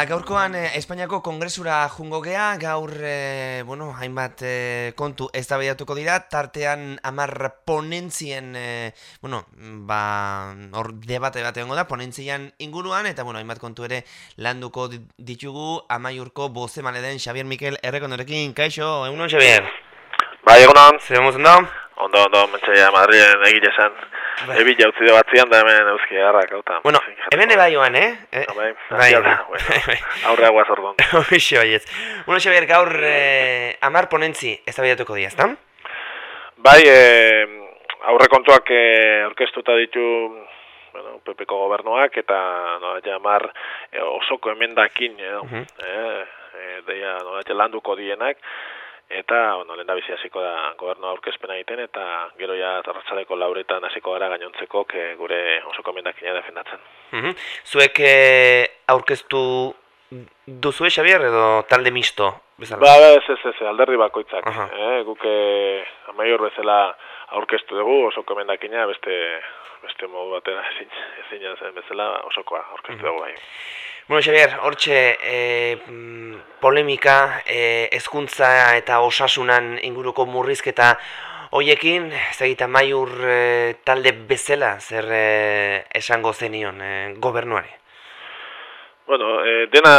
Ba, gaurkoan eh, Espainiako kongresura jungo gea, gaur, eh, bueno, hainbat eh, kontu ez da dira, tartean amar ponentzien, eh, bueno, ba, hor debate bat egongo da, ponentzian inguruan, eta, bueno, hainbat kontu ere landuko ditugu amaiurko boze den Xavier Mikel errekonorekin, kaixo, egunon, Xavier? Bai, egunon. Zer ondo? Ondo, ondo, mentxaila, Madrien egile zen. Bai. Ebi jautzi de batzian da hemen euski garrak, hauta. Bueno, hemen eba joan, eh? eh? bai, bai, bai. Aurre aguaz ordon. Hoxe, bai ez. Bueno, Xabier, gaur eh, amar ponentzi ez da bidatuko diaz, da? Bai, eh, aurre kontuak eh, orkestuta ditu bueno, Pepeko gobernuak eta no, amar eh, osoko emendakin, eh, uh -huh. eh, eh, deia, no, landuko dienak eta bueno, lehen da bizi hasiko da gobernu aurkezpena egiten eta gero ja tarratzaleko lauretan hasiko gara gainontzeko gure oso komendakina defendatzen. Mm Zuek e, aurkeztu duzu Xavier edo talde misto bezala? Ba, ez, ez, ez, alderdi bakoitzak. Uh -huh. eh, guke amaior bezala aurkeztu dugu oso komendakina beste beste modu batera ezin, ezin bezala osokoa aurkeztu dugu bai. Bueno, Xavier, hortxe e, polemika, e, ezkuntza eta osasunan inguruko murrizketa hoiekin, zegita maiur e, talde bezala zer e, esango zenion e, gobernuari? Bueno, e, dena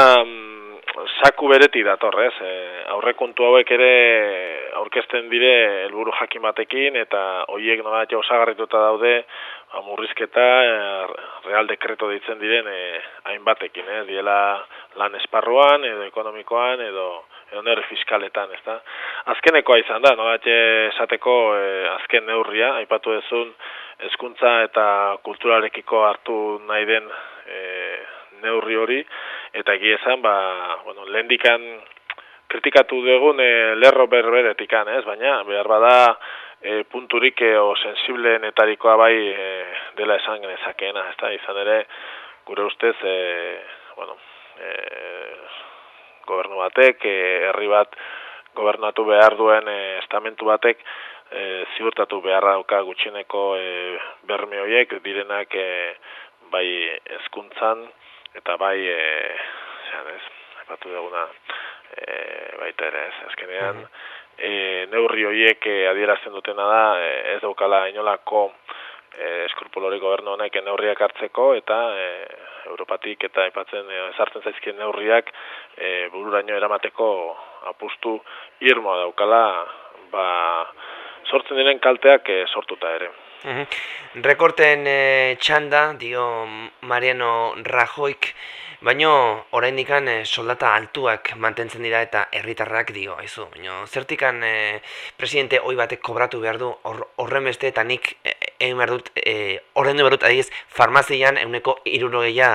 saku bereti dator, ez? E, aurrekontu hauek ere aurkezten dire helburu jakin batekin eta hoiek nolate osagarrituta daude murrizketa e, real dekreto ditzen diren e, hainbatekin, eh? Diela lan esparruan edo ekonomikoan edo edo fiskaletan, ez da? Azkenekoa izan da, nolate esateko e, azken neurria, aipatu dezun hezkuntza eta kulturarekiko hartu nahi den e, neurri hori, eta egia esan, ba, bueno, lehendikan kritikatu dugun e, lerro berberetikan, ez? Baina, behar bada, e, punturik e, o sensiblenetarikoa bai e, dela esan genezakeena, ez da? Izan ere, gure ustez, e, bueno, e, gobernu batek, herri bat, gobernatu behar duen e, estamentu batek, e, ziurtatu beharra dauka gutxineko e, berme horiek, direnak e, bai ezkuntzan, eta bai e, zean ez, epatu duguna e, baita ere ez, azkenean e, neurri horiek e, adierazten dutena da e, ez daukala inolako e, eskrupulori gobernu honek neurriak hartzeko eta e, Europatik eta aipatzen e, ezartzen zaizkien neurriak e, bururaino eramateko apustu irmoa daukala ba, sortzen diren kalteak e, sortuta ere. Rekorten e, txanda, dio Mariano Rajoik, baino oraindikan e, soldata altuak mantentzen dira eta herritarrak dio, aizu. Baino zertikan e, presidente hoi batek kobratu behar du horren beste eta nik egin behar dut, horren du behar dut, adiz, farmazian eguneko irurogeia,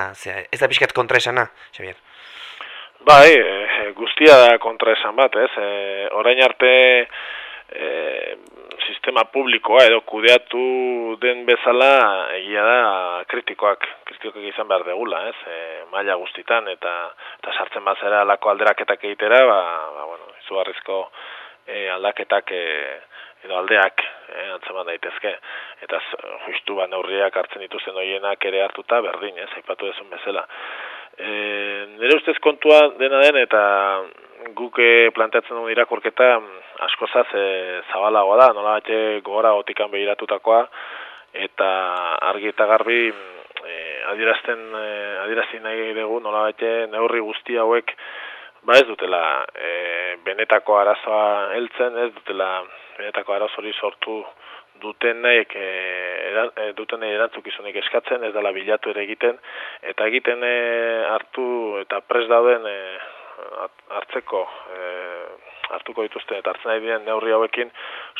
ez da pixkat kontra esana, Xavier? Bai, e, guztia da kontra esan bat, ez? E, orain arte e, sistema publikoa edo kudeatu den bezala egia da kritikoak kritikoak izan behar degula, ez? E, maila guztitan eta eta sartzen bazera alako alderaketak egitera, ba, ba bueno, izugarrizko e, aldaketak e, edo aldeak e, antzeman daitezke eta justu ba neurriak hartzen dituzten hoienak ere hartuta berdin, ez? Aipatu dezun bezala. E, nire ustez kontua dena den eta guke planteatzen dugu irakurketa asko zaz e, zabalagoa da, nola bate gora otikan behiratutakoa, eta argi eta garbi e, adierazten, e, adierazten nahi dugu nola bate neurri guzti hauek ba ez dutela e, benetako arazoa heltzen, ez dutela benetako arazori sortu duten nahi e, duten erantzukizunik eskatzen, ez dela bilatu ere egiten, eta egiten e, hartu eta pres dauden e, hartzeko e, hartuko dituzte eta hartzen nahi diren neurri hauekin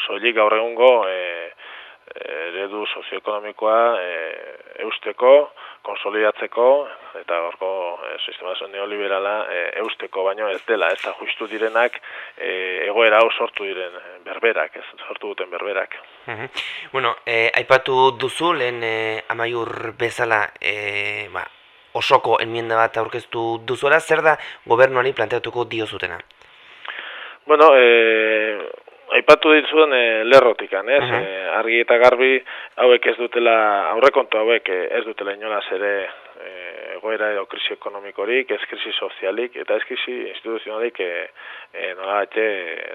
soilik gaur egungo e, eredu sozioekonomikoa e, eusteko, konsolidatzeko eta gorko e, sistema neoliberala e, eusteko baino ez dela, ez da justu direnak e, egoera hau sortu diren berberak, ez sortu duten berberak. Bueno, e, aipatu duzu lehen e, amaiur bezala e, ba, osoko enmienda bat aurkeztu duzuela, zer da gobernuari planteatuko dio zutena? Bueno, eh, aipatu dituzuen e, lerrotikan, ez? Uh argi eta garbi hauek ez dutela, aurrekontu hauek ez dutela inolaz ere e, egoera edo krisi ekonomikorik, ez krisi sozialik, eta ez krisi instituzionalik e, e, nola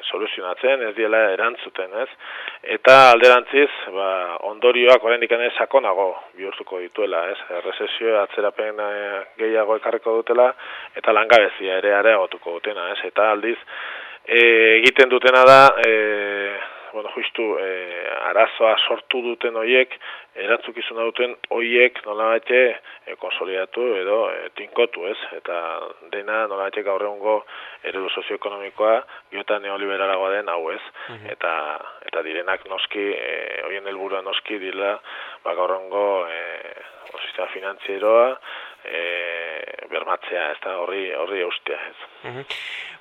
soluzionatzen, ez diela erantzuten, ez? Eta alderantziz, ba, ondorioak orain dikane sakonago bihurtuko dituela, ez? Erresesio atzerapen gehiago ekarriko dutela, eta langabezia ere areagotuko dutena, ez? Eta aldiz, e, egiten dutena da, e, bueno, justu e, arazoa sortu duten hoiek, eratzukizuna duten hoiek nolabete e, konsolidatu edo e, tinkotu, ez? Eta dena nolabete gaur egungo eredu sozioekonomikoa giota neoliberalagoa den hau, ez? Mhm. Eta eta direnak noski e, hoien helburua noski dira ba gaur egungo e, sistema finantzieroa e, bermatzea, ez da horri horri eustea, ez? Mhm.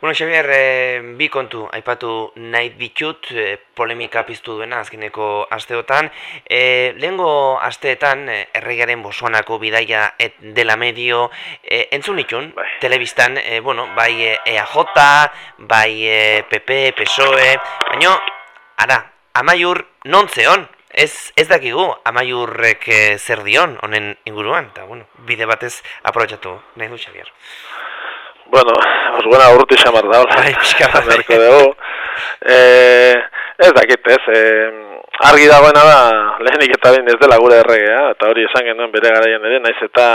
Bueno, Xavier, e, bi kontu aipatu nahi ditut e, polemika piztu duena azkeneko asteotan. E, lehengo asteetan e, erregaren bosuanako bidaia et dela medio e, entzun nitun, bai. telebistan, e, bueno, bai EAJ, bai e, PP, PSOE, baina, ara, amaiur non zeon? Ez, ez dakigu amaiurrek zer dion honen inguruan, eta bueno, bide batez aprobetsatu nahi du, Xavier. Bueno, os buena urte xamar da, hola. Bai, pixka bat. Dugu. Eh, ez dakit, ez. Eh, argi dagoena da, lehenik eta bain ez dela gure erregea, eta hori esan genuen bere garaian ere, naiz eta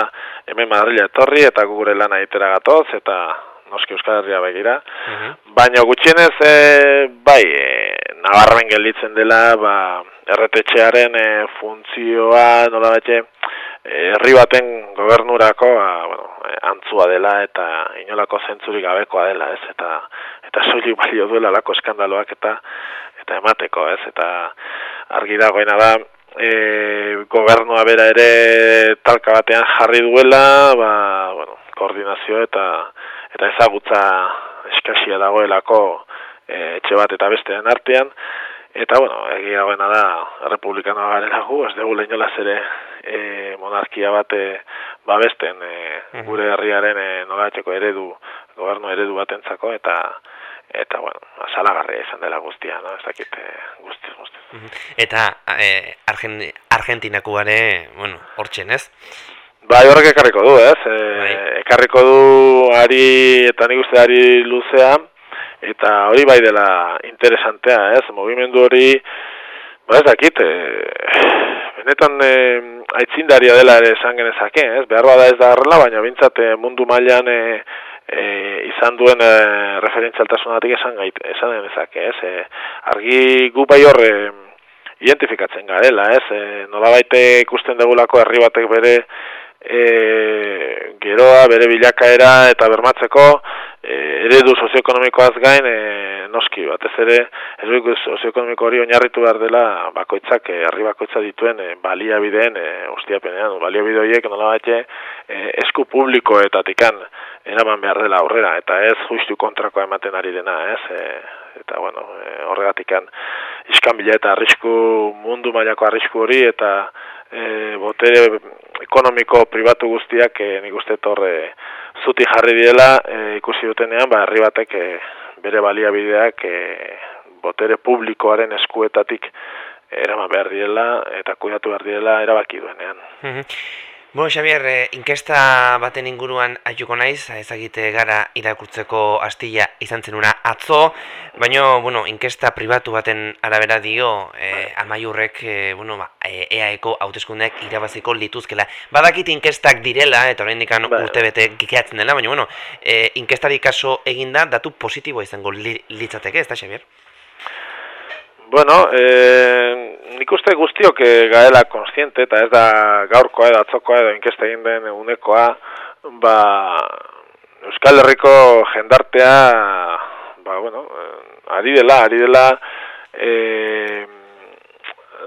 hemen Madrila etorri, eta gure lana itera gatoz, eta noski Euskal Herria begira. Uh Baina gutxienez, e, bai, e, nabarren gelditzen dela, ba, erretetxearen e, funtzioa, nola batxe, herri baten gobernurako ba, bueno, antzua dela eta inolako zentzurik gabekoa dela, ez? Eta eta soilik balio duela lako eskandaloak eta eta emateko, ez? Eta argi dagoena da e, gobernua bera ere talka batean jarri duela, ba, bueno, koordinazio eta eta ezagutza eskasia dagoelako e, etxe bat eta bestean artean, Eta, bueno, egia goena da, republikanoa garela gu, ez dugu lehen ere e, monarkia bat e, babesten e, gure herriaren e, nolatxeko eredu, gobernu eredu batentzako, eta, eta bueno, asalagarria izan dela guztia, no? ez dakit e, guztiz, guztiz. Eta e, Argentinako gare, bueno, hortxen ez? Bai, horrek ekarriko du, ez? E, bai. Ekarriko du ari, eta nik uste ari luzean, eta hori bai dela interesantea, ez? Movimendu hori, ba ez dakit, e, benetan e, aitzindaria dela ere esan genezake, ez? Behar bada ez da arrela, baina bintzat eh, mundu mailan e, e, izan duen e, referentzialtasunatik esan, gait, esan genezake, ez? E, argi gu bai horre identifikatzen garela, ez? E, nola baite ikusten degulako herri batek bere e, geroa, bere bilakaera eta bermatzeko, Eh, eredu sozioekonomikoaz gain e, noski batez ere eredu sozioekonomiko hori oinarritu behar dela bakoitzak e, herri bakoitza dituen e, baliabideen e, ustiapenean baliabide horiek nola batxe e, esku publikoetatikan eraman behar dela aurrera eta ez justu kontrakoa ematen ari dena ez? E, eta bueno e, horregatikan iskan eta arrisku mundu mailako arrisku hori eta e, botere ekonomiko pribatu guztiak e, nik uste torre zuti jarri diela e, ikusi dutenean ba herri batek e, bere baliabideak e, botere publikoaren eskuetatik eraman behar diela eta kuidatu behar diela erabaki duenean. Bueno, Xavier, eh, inkesta baten inguruan aituko naiz, ezagite gara irakurtzeko astilla izan zenuna atzo, baina, bueno, inkesta pribatu baten arabera dio, eh, amaiurrek, eh, bueno, ba, EAeko e hauteskundeak irabaziko lituzkela. Badakit inkestak direla, eta horrein dikan bai. urte bete gikeatzen dela, baina, bueno, eh, inkestari kaso eginda, datu positibo izango li, litzateke, ez da, Xavier? Bueno, eh, nik uste guztiok eh, gaela konstiente, eta ez da gaurkoa edo atzokoa edo inkeste egin den unekoa, ba, Euskal Herriko jendartea, ba, bueno, eh, ari dela, ari dela, eh,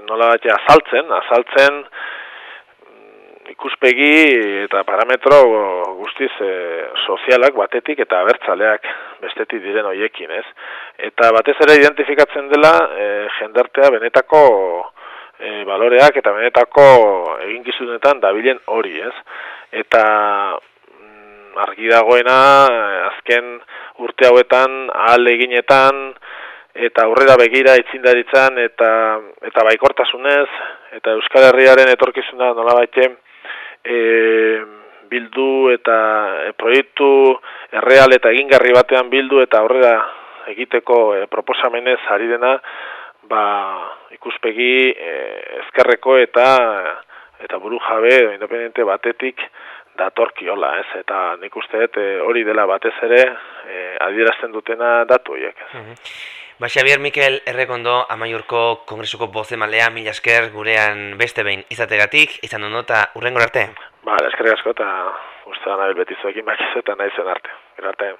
nola bat azaltzen, azaltzen, ikuspegi eta parametro guztiz e, sozialak batetik eta abertzaleak bestetik diren hoiekin, ez? Eta batez ere identifikatzen dela e, jendartea benetako e, baloreak eta benetako eginkizunetan dabilen hori, ez? Eta mm, argi dagoena azken urte hauetan ahal eginetan eta aurrera begira itzindaritzan eta eta baikortasunez eta Euskal Herriaren etorkizuna nolabait e, bildu eta e, proiektu erreal eta egingarri batean bildu eta aurrera egiteko e, proposamenez ari dena ba, ikuspegi e, ezkerreko eta eta buru jabe independente batetik datorkiola, ez? Eta nik uste dut hori dela batez ere e, adierazten dutena datu horiek. Ba, Xavier Mikel Errekondo Amaiurko Kongresuko boze malea, mila esker gurean beste behin izategatik, izan dut nota urrengor arte? Ba, esker asko eta uste da nabil betizuekin bakizu eta nahi zen arte. Gero arte.